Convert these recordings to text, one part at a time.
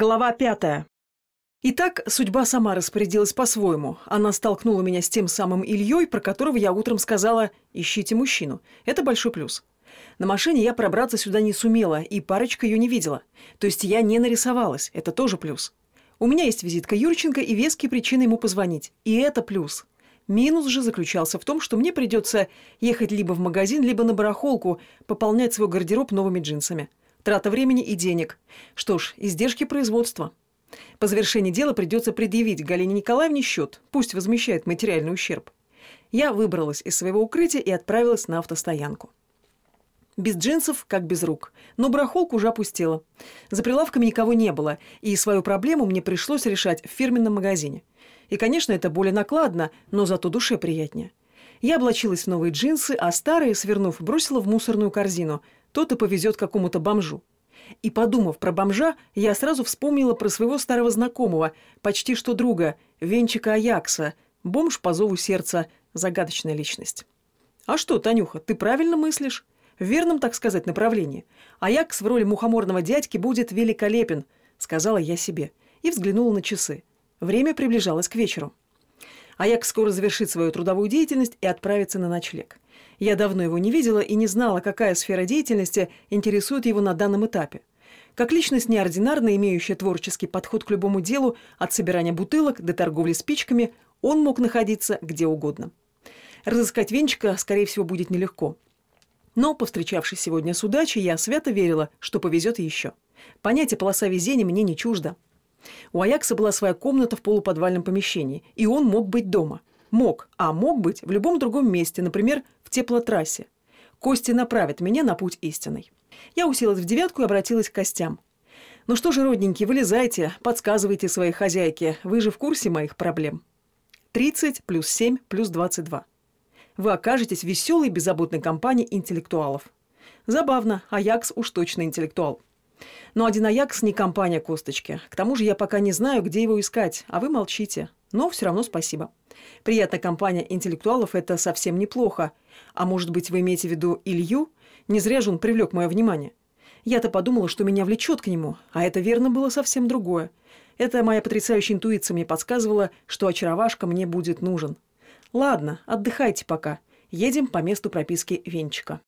Глава пятая. Итак, судьба сама распорядилась по-своему. Она столкнула меня с тем самым Ильей, про которого я утром сказала «ищите мужчину». Это большой плюс. На машине я пробраться сюда не сумела, и парочка ее не видела. То есть я не нарисовалась, это тоже плюс. У меня есть визитка Юрченко и веские причины ему позвонить. И это плюс. Минус же заключался в том, что мне придется ехать либо в магазин, либо на барахолку, пополнять свой гардероб новыми джинсами. Трата времени и денег. Что ж, издержки производства. По завершении дела придется предъявить Галине Николаевне счет, пусть возмещает материальный ущерб. Я выбралась из своего укрытия и отправилась на автостоянку. Без джинсов, как без рук. Но барахолку уже опустела. За прилавками никого не было, и свою проблему мне пришлось решать в фирменном магазине. И, конечно, это более накладно, но зато душе приятнее. Я облачилась в новые джинсы, а старые, свернув, бросила в мусорную корзину – тот и повезет какому-то бомжу. И подумав про бомжа, я сразу вспомнила про своего старого знакомого, почти что друга, Венчика Аякса, бомж по зову сердца, загадочная личность. «А что, Танюха, ты правильно мыслишь? В верном, так сказать, направлении. Аякс в роли мухоморного дядьки будет великолепен», — сказала я себе, и взглянула на часы. Время приближалось к вечеру. Аякс скоро завершит свою трудовую деятельность и отправится на ночлег. Я давно его не видела и не знала, какая сфера деятельности интересует его на данном этапе. Как личность неординарная, имеющая творческий подход к любому делу, от собирания бутылок до торговли спичками, он мог находиться где угодно. Разыскать Венчика, скорее всего, будет нелегко. Но, повстречавшись сегодня с удачей, я свято верила, что повезет еще. Понятие полоса везения мне не чуждо. У Аякса была своя комната в полуподвальном помещении, и он мог быть дома. Мог, а мог быть в любом другом месте, например, в теплотрассе. Кости направят меня на путь истинный. Я уселась в девятку и обратилась к костям. «Ну что же, родненькие, вылезайте, подсказывайте своей хозяйке. Вы же в курсе моих проблем». 30 плюс 7 плюс 22. Вы окажетесь веселой беззаботной компании интеллектуалов. Забавно, Аякс уж точно интеллектуал. Но один Аякс не компания косточки. К тому же я пока не знаю, где его искать, а вы молчите. Но все равно спасибо. Приятная компания интеллектуалов – это совсем неплохо. А может быть, вы имеете в виду Илью? Не зря же он привлек мое внимание. Я-то подумала, что меня влечет к нему, а это верно было совсем другое. Это моя потрясающая интуиция мне подсказывала, что очаровашка мне будет нужен. Ладно, отдыхайте пока. Едем по месту прописки Венчика.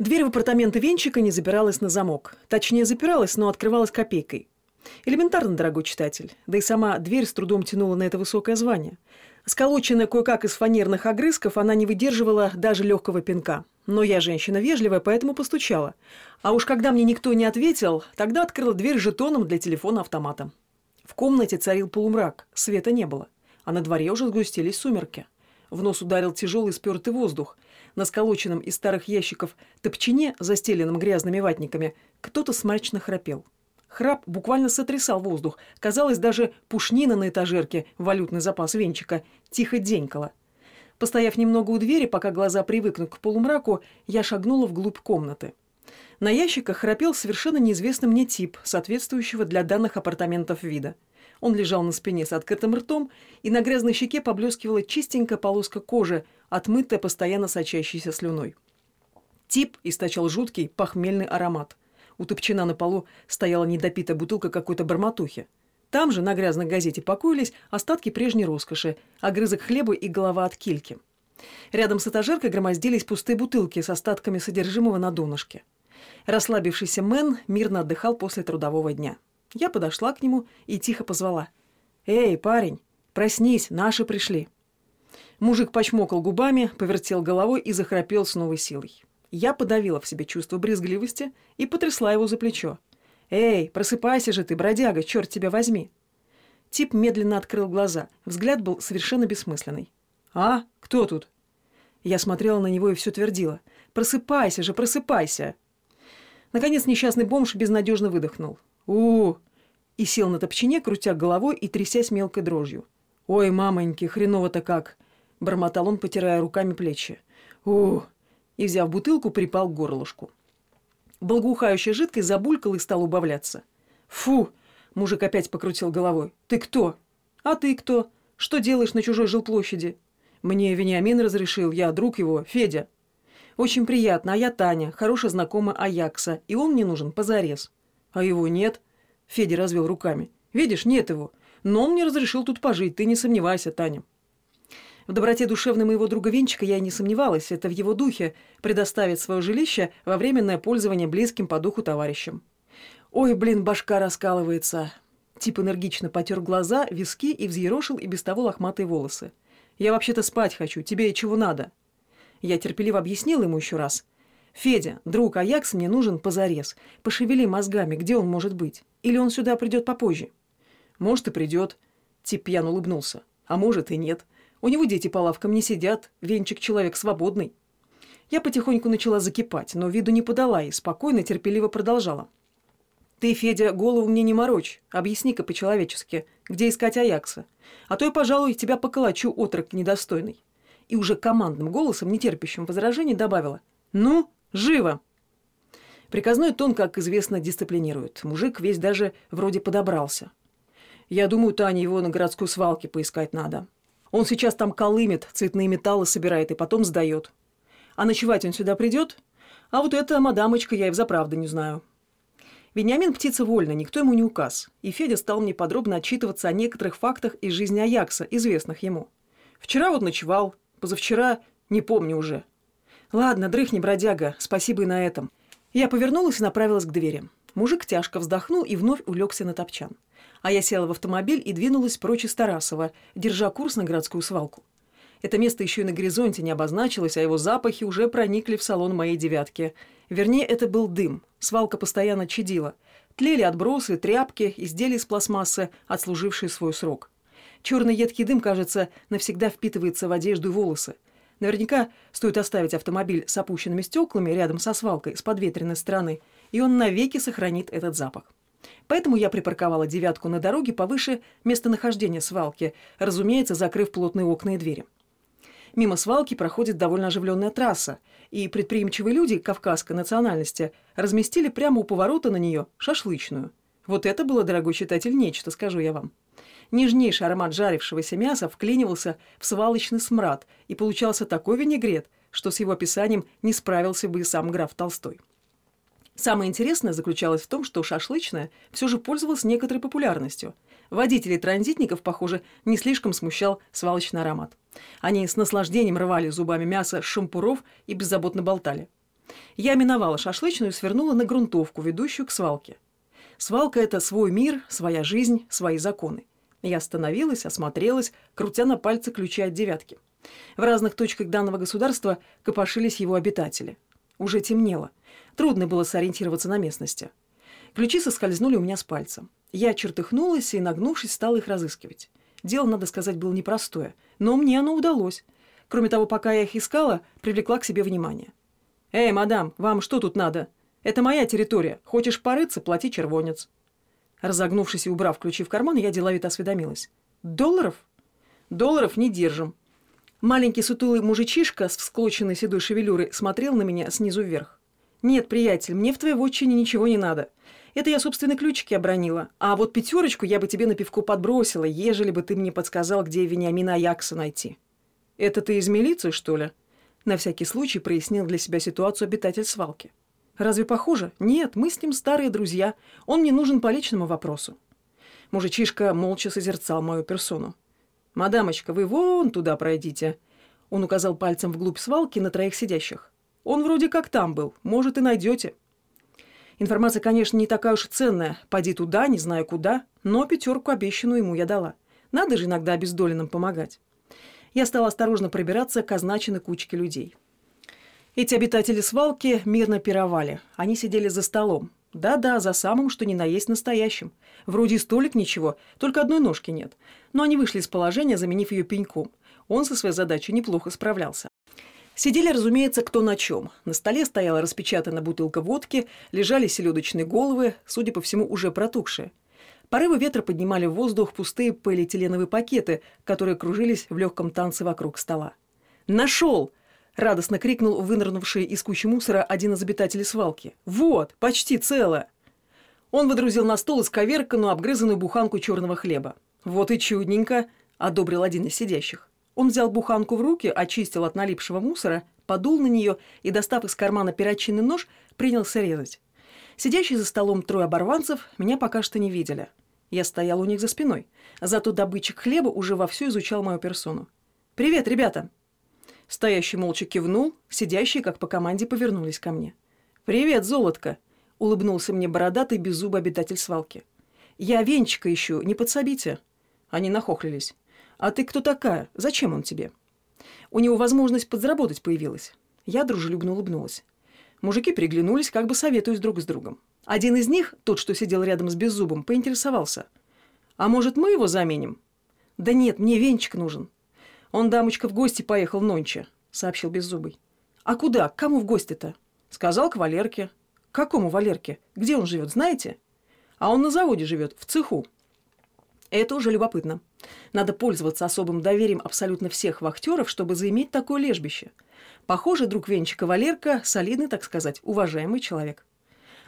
Дверь в апартаменты Венчика не запиралась на замок. Точнее, запиралась, но открывалась копейкой. Элементарно, дорогой читатель. Да и сама дверь с трудом тянула на это высокое звание. Сколоченная кое-как из фанерных огрызков, она не выдерживала даже легкого пинка. Но я женщина вежливая, поэтому постучала. А уж когда мне никто не ответил, тогда открыла дверь жетоном для телефона-автомата. В комнате царил полумрак, света не было. А на дворе уже сгустились сумерки. В нос ударил тяжелый спертый воздух. На сколоченном из старых ящиков топчине, застеленном грязными ватниками, кто-то смачно храпел. Храп буквально сотрясал воздух. Казалось, даже пушнина на этажерке, валютный запас венчика, тихо денькала. Постояв немного у двери, пока глаза привыкнут к полумраку, я шагнула вглубь комнаты. На ящиках храпел совершенно неизвестный мне тип, соответствующего для данных апартаментов вида. Он лежал на спине с открытым ртом, и на грязной щеке поблескивала чистенькая полоска кожи, отмытая постоянно сочащейся слюной. Тип источал жуткий похмельный аромат. У топчина на полу стояла недопитая бутылка какой-то барматухи. Там же на грязной газете покоились остатки прежней роскоши, огрызок хлеба и голова от кильки. Рядом с этажеркой громоздились пустые бутылки с остатками содержимого на донышке. Расслабившийся Мэн мирно отдыхал после трудового дня. Я подошла к нему и тихо позвала. «Эй, парень, проснись, наши пришли». Мужик почмокал губами, повертел головой и захрапел с новой силой. Я подавила в себе чувство брезгливости и потрясла его за плечо. «Эй, просыпайся же ты, бродяга, черт тебя возьми!» Тип медленно открыл глаза. Взгляд был совершенно бессмысленный. «А? Кто тут?» Я смотрела на него и все твердила. «Просыпайся же, просыпайся!» Наконец несчастный бомж безнадежно выдохнул. У, И сел на топчине, крутя головой и трясясь мелкой дрожью. «Ой, мамоньки, хреново-то как!» Бормотал он, потирая руками плечи. у и, взяв бутылку, припал к горлышку. Благоухающая жидкость забулькала и стала убавляться. «Фу!» – мужик опять покрутил головой. «Ты кто?» «А ты кто? Что делаешь на чужой жилплощади?» «Мне Вениамин разрешил, я друг его, Федя». «Очень приятно, а я Таня, хорошая знакомая Аякса, и он мне нужен позарез». «А его нет?» Федя развел руками. «Видишь, нет его. Но он мне разрешил тут пожить, ты не сомневайся, Таня». В доброте душевной моего друга Венчика я и не сомневалась. Это в его духе предоставить свое жилище во временное пользование близким по духу товарищам. «Ой, блин, башка раскалывается». Тип энергично потер глаза, виски и взъерошил и без того лохматые волосы. «Я вообще-то спать хочу. Тебе чего надо?» Я терпеливо объяснил ему еще раз. «Федя, друг Аякс мне нужен позарез. Пошевели мозгами, где он может быть? Или он сюда придет попозже?» «Может, и придет». Тип пьян улыбнулся. «А может, и нет. У него дети по лавкам не сидят. Венчик человек свободный». Я потихоньку начала закипать, но виду не подала и спокойно, терпеливо продолжала. «Ты, Федя, голову мне не морочь. Объясни-ка по-человечески, где искать Аякса. А то я, пожалуй, тебя поколочу, отрок недостойный». И уже командным голосом, нетерпящим возражений, добавила. «Ну, живо!» Приказной тон, как известно, дисциплинирует. Мужик весь даже вроде подобрался. Я думаю, Таня его на городской свалке поискать надо. Он сейчас там колымет, цветные металлы собирает и потом сдает. А ночевать он сюда придет? А вот эта мадамочка я и взаправду не знаю. Вениамин птица вольна, никто ему не указ. И Федя стал мне подробно отчитываться о некоторых фактах из жизни Аякса, известных ему. Вчера вот ночевал, позавчера не помню уже. Ладно, дрыхни, бродяга, спасибо и на этом. Я повернулась и направилась к двери. Мужик тяжко вздохнул и вновь улегся на топчан. А я села в автомобиль и двинулась прочь из Тарасова, держа курс на городскую свалку. Это место еще и на горизонте не обозначилось, а его запахи уже проникли в салон моей «девятки». Вернее, это был дым. Свалка постоянно чадила. Тлели отбросы, тряпки, изделия из пластмассы, отслужившие свой срок. Черный едкий дым, кажется, навсегда впитывается в одежду и волосы. Наверняка стоит оставить автомобиль с опущенными стеклами рядом со свалкой с подветренной стороны, и он навеки сохранит этот запах. Поэтому я припарковала «девятку» на дороге повыше местонахождения свалки, разумеется, закрыв плотные окна и двери. Мимо свалки проходит довольно оживленная трасса, и предприимчивые люди кавказской национальности разместили прямо у поворота на нее шашлычную. Вот это было, дорогой читатель, нечто, скажу я вам. Нежнейший аромат жарившегося мяса вклинивался в свалочный смрад, и получался такой винегрет, что с его описанием не справился бы и сам граф Толстой. Самое интересное заключалось в том, что шашлычная все же пользовалась некоторой популярностью. Водителей транзитников, похоже, не слишком смущал свалочный аромат. Они с наслаждением рвали зубами мясо с шампуров и беззаботно болтали. Я миновала шашлычную и свернула на грунтовку, ведущую к свалке. Свалка – это свой мир, своя жизнь, свои законы. Я остановилась, осмотрелась, крутя на пальце ключи от девятки. В разных точках данного государства копошились его обитатели. Уже темнело. Трудно было сориентироваться на местности. Ключи соскользнули у меня с пальца. Я чертыхнулась и, нагнувшись, стала их разыскивать. Дело, надо сказать, было непростое, но мне оно удалось. Кроме того, пока я их искала, привлекла к себе внимание. «Эй, мадам, вам что тут надо? Это моя территория. Хочешь порыться, плати червонец». Разогнувшись и убрав ключи в карман, я деловито осведомилась. «Долларов?» «Долларов не держим». Маленький сутулый мужичишка с всклоченной седой шевелюрой смотрел на меня снизу вверх. «Нет, приятель, мне в твоей вотчине ничего не надо. Это я, собственно, ключики обронила. А вот пятерочку я бы тебе на пивку подбросила, ежели бы ты мне подсказал, где Вениамина Аякса найти». «Это ты из милиции, что ли?» На всякий случай прояснил для себя ситуацию обитатель свалки. Разве похоже? Нет, мы с ним старые друзья. Он мне нужен по личному вопросу. Мужичишка молча созерцал мою персону. «Мадамочка, вы вон туда пройдите». Он указал пальцем вглубь свалки на троих сидящих. «Он вроде как там был. Может, и найдете». Информация, конечно, не такая уж ценная. Пойди туда, не знаю куда, но пятерку обещанную ему я дала. Надо же иногда обездоленным помогать. Я стала осторожно пробираться к означенной кучке людей. Эти обитатели свалки мирно пировали. Они сидели за столом. Да-да, за самым, что ни на есть настоящим. Вроде столик ничего, только одной ножки нет. Но они вышли из положения, заменив ее пеньком. Он со своей задачей неплохо справлялся. Сидели, разумеется, кто на чем. На столе стояла распечатана бутылка водки, лежали селедочные головы, судя по всему, уже протухшие. Порывы ветра поднимали в воздух пустые полиэтиленовые пакеты, которые кружились в легком танце вокруг стола. «Нашел!» Радостно крикнул вынырнувший из кучи мусора один из обитателей свалки. «Вот, почти целое!» Он выдрузил на стол исковерканную, обгрызанную буханку черного хлеба. «Вот и чудненько!» – одобрил один из сидящих. Он взял буханку в руки, очистил от налипшего мусора, подул на нее и, достав из кармана перочинный нож, принялся резать. Сидящие за столом трое оборванцев меня пока что не видели. Я стоял у них за спиной. Зато добытчик хлеба уже вовсю изучал мою персону. «Привет, ребята!» Стоящий молча кивнул, сидящие, как по команде, повернулись ко мне. «Привет, золотко!» — улыбнулся мне бородатый беззубый обитатель свалки. «Я венчика ищу, не подсобите!» Они нахохлились. «А ты кто такая? Зачем он тебе?» У него возможность подзаработать появилась. Я дружелюбно улыбнулась. Мужики переглянулись, как бы советуясь друг с другом. Один из них, тот, что сидел рядом с Беззубом, поинтересовался. «А может, мы его заменим?» «Да нет, мне венчик нужен». «Он, дамочка, в гости поехал нонче», — сообщил Беззубый. «А куда? К кому в гости-то?» «Сказал к Валерке». «К какому Валерке? Где он живет, знаете?» «А он на заводе живет, в цеху». Это уже любопытно. Надо пользоваться особым доверием абсолютно всех вахтеров, чтобы заиметь такое лежбище. Похоже, друг Венчика Валерка – солидный, так сказать, уважаемый человек.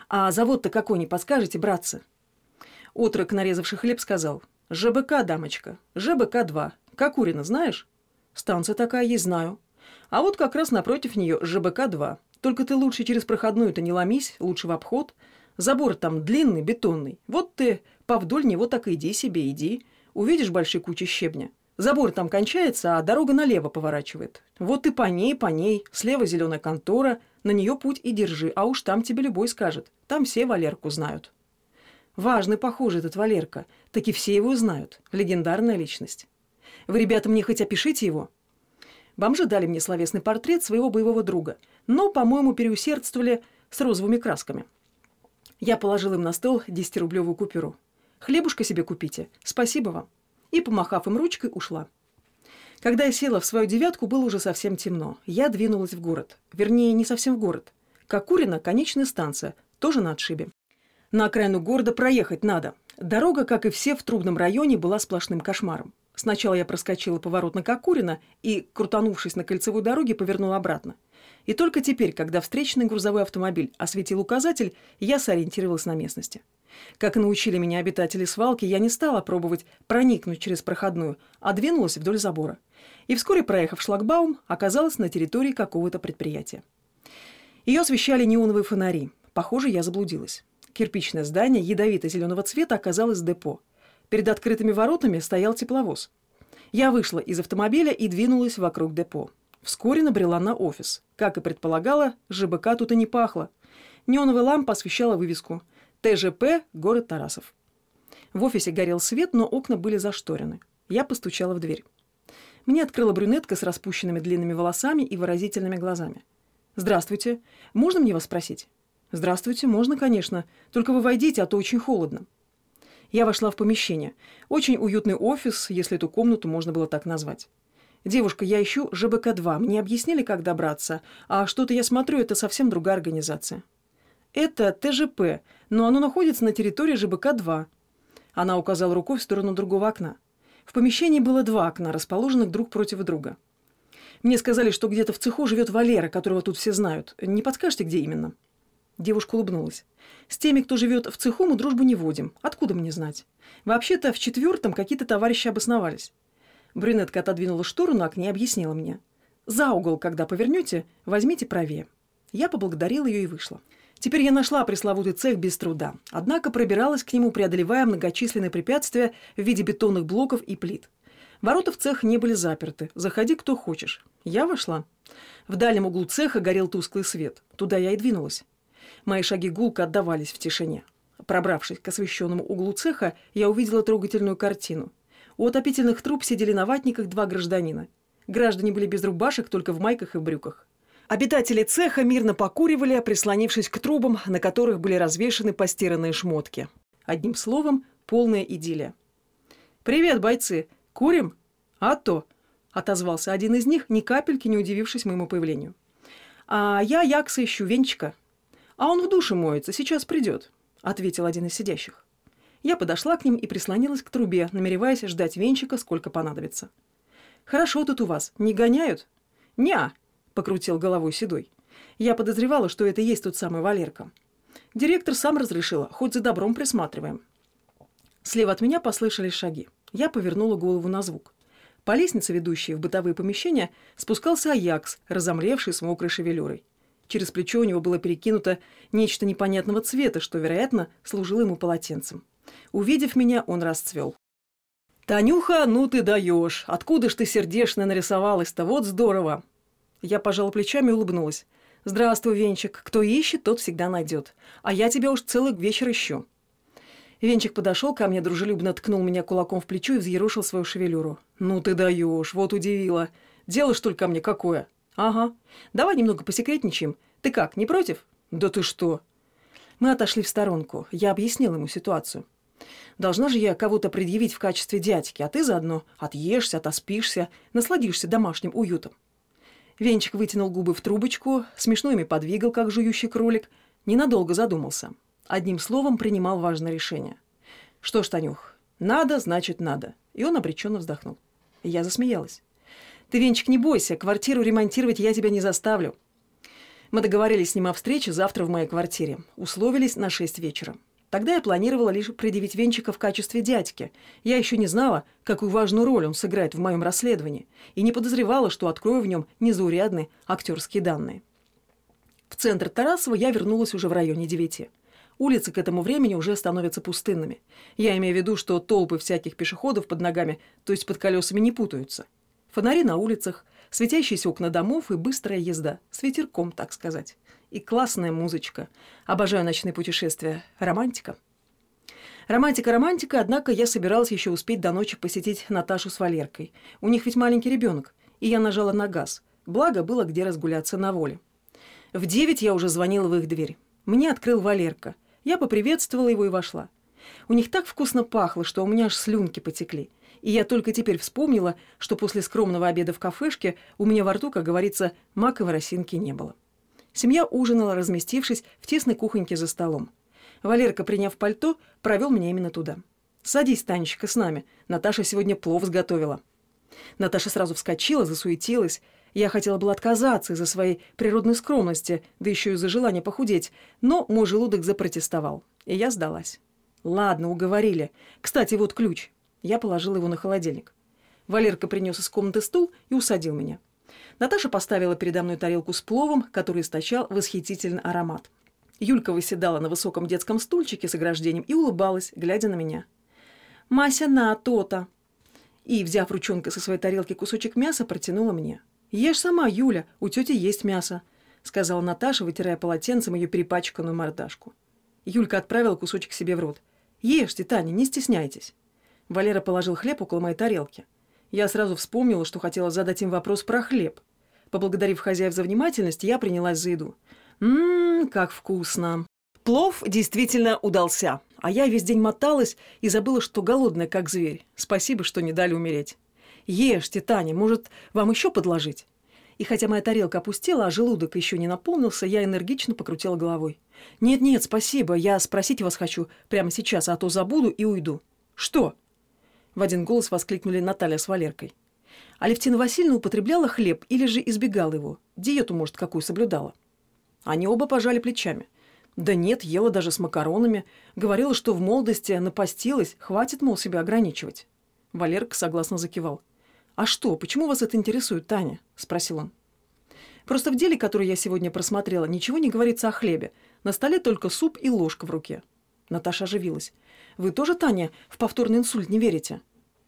«А завод-то какой, не подскажете, братцы?» Отрок, нарезавший хлеб, сказал. «ЖБК, дамочка, ЖБК-2. Кокурина знаешь?» «Станция такая есть, знаю. А вот как раз напротив нее ЖБК-2. Только ты лучше через проходную-то не ломись, лучше в обход. Забор там длинный, бетонный. Вот ты повдоль него так иди себе, иди. Увидишь большие кучи щебня. Забор там кончается, а дорога налево поворачивает. Вот ты по ней, по ней, слева зеленая контора, на нее путь и держи, а уж там тебе любой скажет. Там все Валерку знают. Важный, похоже, этот Валерка. Таки все его знают. Легендарная личность. Вы, ребята, мне хоть опишите его. Бомжи дали мне словесный портрет своего боевого друга, но, по-моему, переусердствовали с розовыми красками. Я положил им на стол 10-рублевую купюру. «Хлебушка себе купите. Спасибо вам» и, помахав им ручкой, ушла. Когда я села в свою девятку, было уже совсем темно. Я двинулась в город. Вернее, не совсем в город. Кокурина – конечная станция, тоже на отшибе. На окраину города проехать надо. Дорога, как и все в трудном районе, была сплошным кошмаром. Сначала я проскочила поворот на Кокурина и, крутанувшись на кольцевой дороге, повернула обратно. И только теперь, когда встречный грузовой автомобиль осветил указатель, я сориентировалась на местности. Как научили меня обитатели свалки, я не стала пробовать проникнуть через проходную, а двинулась вдоль забора. И вскоре, проехав шлагбаум, оказалась на территории какого-то предприятия. Ее освещали неоновые фонари. Похоже, я заблудилась. Кирпичное здание ядовито-зеленого цвета оказалось депо. Перед открытыми воротами стоял тепловоз. Я вышла из автомобиля и двинулась вокруг депо. Вскоре набрела на офис. Как и предполагала, ЖБК тут и не пахло. Неоновая лампа освещала вывеску ТЖП, город Тарасов. В офисе горел свет, но окна были зашторены. Я постучала в дверь. Мне открыла брюнетка с распущенными длинными волосами и выразительными глазами. «Здравствуйте. Можно мне вас спросить?» «Здравствуйте. Можно, конечно. Только вы войдите, а то очень холодно». Я вошла в помещение. Очень уютный офис, если эту комнату можно было так назвать. «Девушка, я ищу ЖБК-2. Мне объяснили, как добраться. А что-то я смотрю, это совсем другая организация». «Это ТЖП, но оно находится на территории ЖБК-2». Она указала рукой в сторону другого окна. В помещении было два окна, расположенных друг против друга. Мне сказали, что где-то в цеху живет Валера, которого тут все знают. Не подскажете, где именно?» Девушка улыбнулась. «С теми, кто живет в цеху, мы дружбу не водим. Откуда мне знать? Вообще-то в четвертом какие-то товарищи обосновались». Брюнетка отодвинула штору на окне и объяснила мне. «За угол, когда повернете, возьмите правее». Я поблагодарила ее и вышла. Теперь я нашла пресловутый цех без труда, однако пробиралась к нему, преодолевая многочисленные препятствия в виде бетонных блоков и плит. Ворота в цех не были заперты. Заходи, кто хочешь. Я вошла. В дальнем углу цеха горел тусклый свет. Туда я и двинулась. Мои шаги гулко отдавались в тишине. Пробравшись к освещенному углу цеха, я увидела трогательную картину. У отопительных труб сидели на ватниках два гражданина. Граждане были без рубашек, только в майках и брюках. Обитатели цеха мирно покуривали, прислонившись к трубам, на которых были развешаны постиранные шмотки. Одним словом, полная идиллия. «Привет, бойцы! Курим?» «А то!» – отозвался один из них, ни капельки не удивившись моему появлению. «А я Якса ищу, Венчика». «А он в душе моется, сейчас придет», – ответил один из сидящих. Я подошла к ним и прислонилась к трубе, намереваясь ждать Венчика, сколько понадобится. «Хорошо тут у вас. Не гоняют?» «Не-а», — покрутил головой Седой. «Я подозревала, что это и есть тот самый Валерка. Директор сам разрешила, хоть за добром присматриваем». Слева от меня послышались шаги. Я повернула голову на звук. По лестнице, ведущей в бытовые помещения, спускался Аякс, разомлевший с мокрой шевелюрой. Через плечо у него было перекинуто нечто непонятного цвета, что, вероятно, служило ему полотенцем. Увидев меня, он расцвел. «Танюха, ну ты даешь! Откуда ж ты сердечно нарисовалась-то? Вот здорово!» Я пожала плечами и улыбнулась. «Здравствуй, Венчик. Кто ищет, тот всегда найдет. А я тебя уж целый вечер ищу». Венчик подошел ко мне, дружелюбно ткнул меня кулаком в плечо и взъерушил свою шевелюру. «Ну ты даешь, вот удивила. Дело, что ли, ко мне какое?» «Ага. Давай немного посекретничаем. Ты как, не против?» «Да ты что?» Мы отошли в сторонку. Я объяснил ему ситуацию. Должна же я кого-то предъявить в качестве дядьки, а ты заодно отъешься, отоспишься, насладишься домашним уютом. Венчик вытянул губы в трубочку, смешно ими подвигал, как жующий кролик, ненадолго задумался. Одним словом, принимал важное решение. «Что ж, Танюх, надо, значит, надо». И он обреченно вздохнул. Я засмеялась. «Ты, Венчик, не бойся, квартиру ремонтировать я тебя не заставлю». Мы договорились с ним о встрече завтра в моей квартире. Условились на шесть вечера. Тогда я планировала лишь предъявить Венчика в качестве дядьки. Я еще не знала, какую важную роль он сыграет в моем расследовании, и не подозревала, что открою в нем незаурядные актерские данные. В центр Тарасова я вернулась уже в районе девяти. Улицы к этому времени уже становятся пустынными. Я имею в виду, что толпы всяких пешеходов под ногами, то есть под колесами, не путаются. Фонари на улицах, светящиеся окна домов и быстрая езда, с ветерком, так сказать и классная музычка. Обожаю ночные путешествия. Романтика. Романтика-романтика, однако я собиралась еще успеть до ночи посетить Наташу с Валеркой. У них ведь маленький ребенок, и я нажала на газ. Благо, было где разгуляться на воле. В девять я уже звонила в их дверь. Мне открыл Валерка. Я поприветствовала его и вошла. У них так вкусно пахло, что у меня аж слюнки потекли. И я только теперь вспомнила, что после скромного обеда в кафешке у меня во рту, как говорится, маковой росинки не было. Семья ужинала, разместившись в тесной кухоньке за столом. Валерка, приняв пальто, провел меня именно туда. «Садись, Танечка, с нами. Наташа сегодня плов сготовила». Наташа сразу вскочила, засуетилась. Я хотела было отказаться из-за своей природной скромности, да еще из-за желания похудеть, но мой желудок запротестовал, и я сдалась. «Ладно, уговорили. Кстати, вот ключ». Я положила его на холодильник. Валерка принес из комнаты стул и усадил меня. Наташа поставила передо мной тарелку с пловом, который источал восхитительный аромат. Юлька выседала на высоком детском стульчике с ограждением и улыбалась, глядя на меня. «Мася, на, то-то!» И, взяв ручонкой со своей тарелки кусочек мяса, протянула мне. «Ешь сама, Юля, у тети есть мясо», — сказала Наташа, вытирая полотенцем ее перепачканную мордашку. Юлька отправила кусочек себе в рот. «Ешьте, Таня, не стесняйтесь». Валера положил хлеб около моей тарелки. Я сразу вспомнила, что хотела задать им вопрос про хлеб. Поблагодарив хозяев за внимательность, я принялась за еду. Ммм, как вкусно. Плов действительно удался, а я весь день моталась и забыла, что голодная, как зверь. Спасибо, что не дали умереть. Ешьте, Таня, может, вам еще подложить? И хотя моя тарелка опустела, а желудок еще не наполнился, я энергично покрутила головой. «Нет-нет, спасибо, я спросить вас хочу прямо сейчас, а то забуду и уйду». «Что?» В один голос воскликнули Наталья с Валеркой. Алевтина Васильевна употребляла хлеб или же избегала его? Диету, может, какую соблюдала? Они оба пожали плечами. Да нет, ела даже с макаронами. Говорила, что в молодости напастилась, хватит, мол, себя ограничивать. Валерка согласно закивал. «А что, почему вас это интересует, Таня?» – спросил он. «Просто в деле, которое я сегодня просмотрела, ничего не говорится о хлебе. На столе только суп и ложка в руке». Наташа оживилась. Вы тоже, Таня, в повторный инсульт не верите?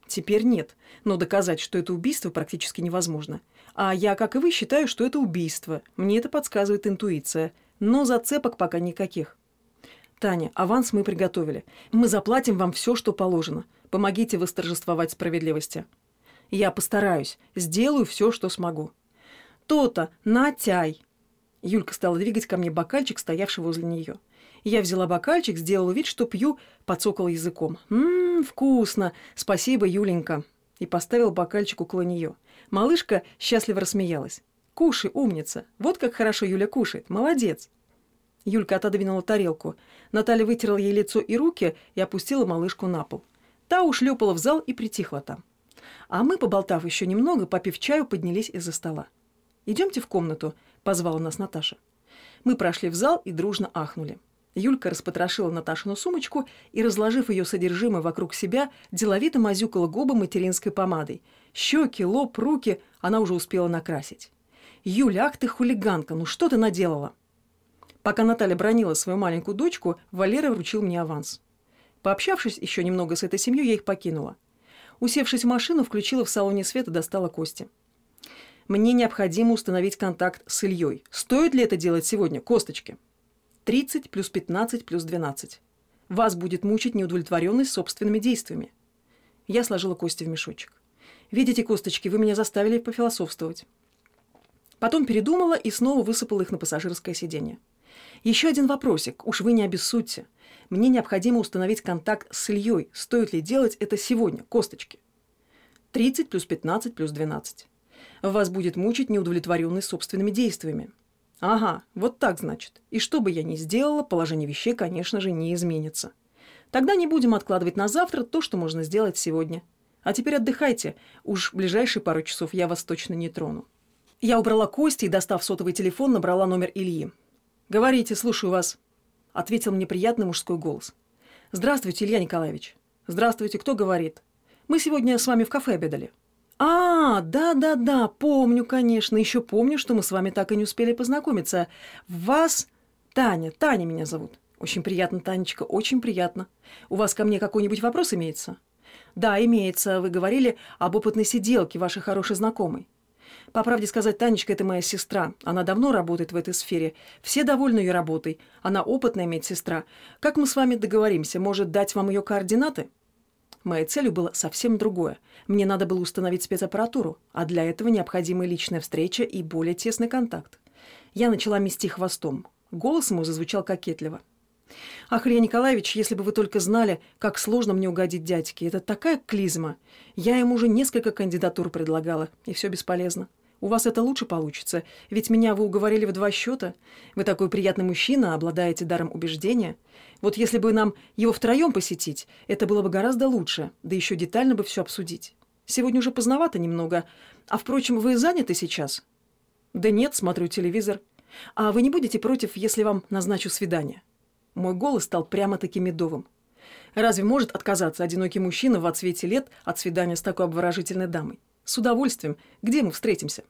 Теперь нет, но доказать, что это убийство, практически невозможно. А я, как и вы, считаю, что это убийство. Мне это подсказывает интуиция. Но зацепок пока никаких. Таня, аванс мы приготовили. Мы заплатим вам все, что положено. Помогите восторжествовать справедливости. Я постараюсь, сделаю все, что смогу. То-то, натяй. Юлька стала двигать ко мне бокальчик, стоявший возле нее. Я взяла бокальчик, сделала вид, что пью, подсокала языком. «Ммм, вкусно! Спасибо, Юленька!» И поставила бокальчик около нее. Малышка счастливо рассмеялась. «Кушай, умница! Вот как хорошо Юля кушает! Молодец!» Юлька отодвинула тарелку. Наталья вытерла ей лицо и руки и опустила малышку на пол. Та ушлепала в зал и притихла там. А мы, поболтав еще немного, попив чаю, поднялись из-за стола. «Идемте в комнату», — позвала нас Наташа. Мы прошли в зал и дружно ахнули. Юлька распотрошила Наташину сумочку и, разложив ее содержимое вокруг себя, деловито мазюкала губы материнской помадой. Щеки, лоб, руки она уже успела накрасить. «Юля, ах ты хулиганка, ну что ты наделала?» Пока Наталья бронила свою маленькую дочку, Валера вручил мне аванс. Пообщавшись еще немного с этой семьей, я их покинула. Усевшись в машину, включила в салоне свет и достала кости. Мне необходимо установить контакт с Ильей. Стоит ли это делать сегодня, косточки? 30 плюс 15 плюс 12. Вас будет мучить неудовлетворенность собственными действиями. Я сложила кости в мешочек. Видите, косточки, вы меня заставили пофилософствовать. Потом передумала и снова высыпала их на пассажирское сиденье. Еще один вопросик, уж вы не обессудьте. Мне необходимо установить контакт с Ильей. Стоит ли делать это сегодня, косточки? 30 плюс 15 плюс 12. Вас будет мучить неудовлетворенность собственными действиями. Ага, вот так значит. И что бы я ни сделала, положение вещей, конечно же, не изменится. Тогда не будем откладывать на завтра то, что можно сделать сегодня. А теперь отдыхайте. Уж в ближайшие пару часов я вас точно не трону. Я убрала кости и, достав сотовый телефон, набрала номер Ильи. «Говорите, слушаю вас», — ответил мне приятный мужской голос. «Здравствуйте, Илья Николаевич». «Здравствуйте, кто говорит?» «Мы сегодня с вами в кафе обедали». «А, да-да-да, помню, конечно. Еще помню, что мы с вами так и не успели познакомиться. Вас... Таня, Таня меня зовут. Очень приятно, Танечка, очень приятно. У вас ко мне какой-нибудь вопрос имеется?» «Да, имеется. Вы говорили об опытной сиделке, вашей хорошей знакомой. По правде сказать, Танечка – это моя сестра. Она давно работает в этой сфере. Все довольны ее работой. Она опытная медсестра. Как мы с вами договоримся? Может, дать вам ее координаты?» Моей целью было совсем другое. Мне надо было установить спецаппаратуру, а для этого необходима личная встреча и более тесный контакт. Я начала мести хвостом. Голос ему зазвучал кокетливо. «Ах, Илья Николаевич, если бы вы только знали, как сложно мне угодить дядьке. Это такая клизма. Я ему уже несколько кандидатур предлагала, и все бесполезно. У вас это лучше получится, ведь меня вы уговорили в два счета. Вы такой приятный мужчина, обладаете даром убеждения. Вот если бы нам его втроем посетить, это было бы гораздо лучше, да еще детально бы все обсудить. Сегодня уже поздновато немного. А, впрочем, вы заняты сейчас? Да нет, смотрю телевизор. А вы не будете против, если вам назначу свидание? Мой голос стал прямо-таки медовым. Разве может отказаться одинокий мужчина в отсвете лет от свидания с такой обворожительной дамой? С удовольствием. Где мы встретимся?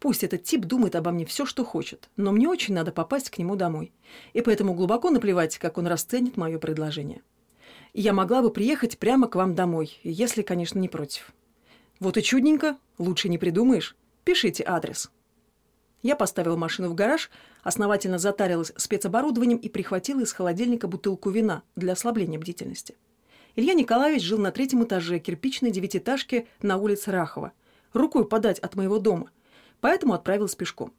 Пусть этот тип думает обо мне все, что хочет, но мне очень надо попасть к нему домой. И поэтому глубоко наплевать, как он расценит мое предложение. Я могла бы приехать прямо к вам домой, если, конечно, не против. Вот и чудненько, лучше не придумаешь. Пишите адрес. Я поставила машину в гараж, основательно затарилась спецоборудованием и прихватила из холодильника бутылку вина для ослабления бдительности. Илья Николаевич жил на третьем этаже кирпичной девятиэтажки на улице Рахова. Рукой подать от моего дома. Поэтому отправилась пешком.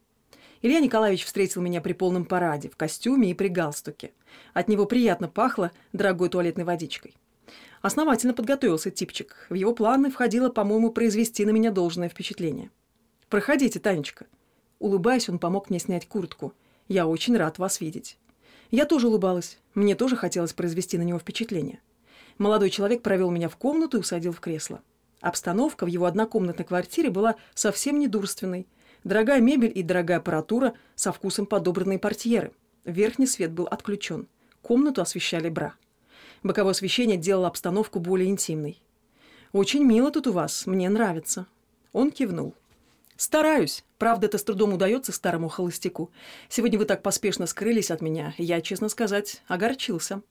Илья Николаевич встретил меня при полном параде, в костюме и при галстуке. От него приятно пахло дорогой туалетной водичкой. Основательно подготовился типчик. В его планы входило, по-моему, произвести на меня должное впечатление. «Проходите, Танечка». Улыбаясь, он помог мне снять куртку. «Я очень рад вас видеть». Я тоже улыбалась. Мне тоже хотелось произвести на него впечатление. Молодой человек провел меня в комнату и усадил в кресло. Обстановка в его однокомнатной квартире была совсем недурственной. Дорогая мебель и дорогая аппаратура, со вкусом подобранные портьеры. Верхний свет был отключен. Комнату освещали бра. Боковое освещение делало обстановку более интимной. «Очень мило тут у вас, мне нравится». Он кивнул. «Стараюсь. Правда, это с трудом удается старому холостяку. Сегодня вы так поспешно скрылись от меня. Я, честно сказать, огорчился».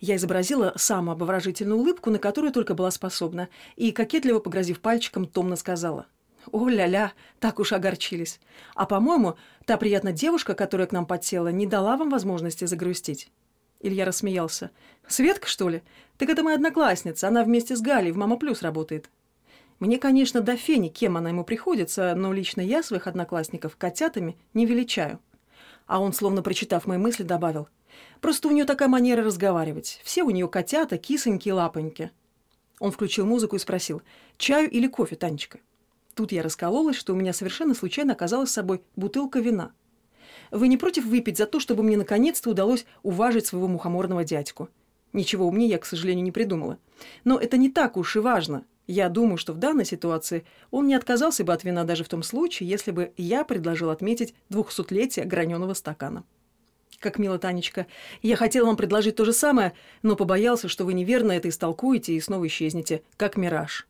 Я изобразила самообворожительную улыбку, на которую только была способна, и, кокетливо погрозив пальчиком, томно сказала. «О, ля-ля, так уж огорчились. А, по-моему, та приятная девушка, которая к нам подсела, не дала вам возможности загрустить». Илья рассмеялся. «Светка, что ли? Так это моя одноклассница. Она вместе с Галей в «Мама Плюс» работает». Мне, конечно, до фени, кем она ему приходится, но лично я своих одноклассников котятами не величаю. А он, словно прочитав мои мысли, добавил – Просто у нее такая манера разговаривать. Все у нее котята, кисоньки и лапоньки. Он включил музыку и спросил, чаю или кофе, Танечка? Тут я раскололась, что у меня совершенно случайно оказалась с собой бутылка вина. Вы не против выпить за то, чтобы мне наконец-то удалось уважить своего мухоморного дядьку? Ничего умнее я, к сожалению, не придумала. Но это не так уж и важно. Я думаю, что в данной ситуации он не отказался бы от вина даже в том случае, если бы я предложил отметить двухсотлетие граненого стакана как мило, Танечка. Я хотел вам предложить то же самое, но побоялся, что вы неверно это истолкуете и снова исчезнете, как мираж».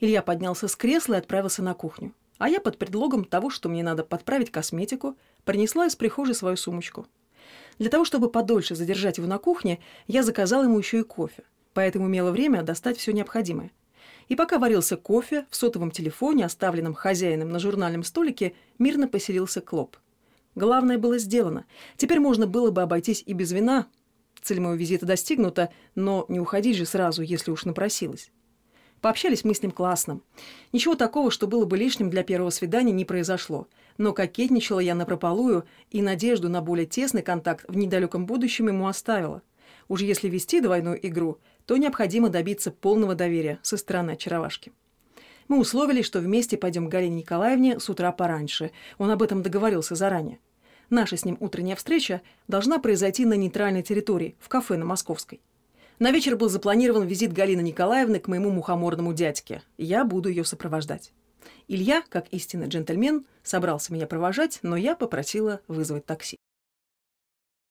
Илья поднялся с кресла и отправился на кухню. А я под предлогом того, что мне надо подправить косметику, принесла из прихожей свою сумочку. Для того, чтобы подольше задержать его на кухне, я заказала ему еще и кофе, поэтому имела время достать все необходимое. И пока варился кофе, в сотовом телефоне, оставленном хозяином на журнальном столике, мирно поселился Клоп. Главное было сделано. Теперь можно было бы обойтись и без вина. Цель моего визита достигнута, но не уходить же сразу, если уж напросилась. Пообщались мы с ним классно. Ничего такого, что было бы лишним для первого свидания, не произошло. Но кокетничала я напропалую и надежду на более тесный контакт в недалеком будущем ему оставила. Уж если вести двойную игру, то необходимо добиться полного доверия со стороны очаровашки. Мы условились, что вместе пойдем к Галине Николаевне с утра пораньше. Он об этом договорился заранее. Наша с ним утренняя встреча должна произойти на нейтральной территории, в кафе на Московской. На вечер был запланирован визит Галины Николаевны к моему мухоморному дядьке. Я буду ее сопровождать. Илья, как истинный джентльмен, собрался меня провожать, но я попросила вызвать такси.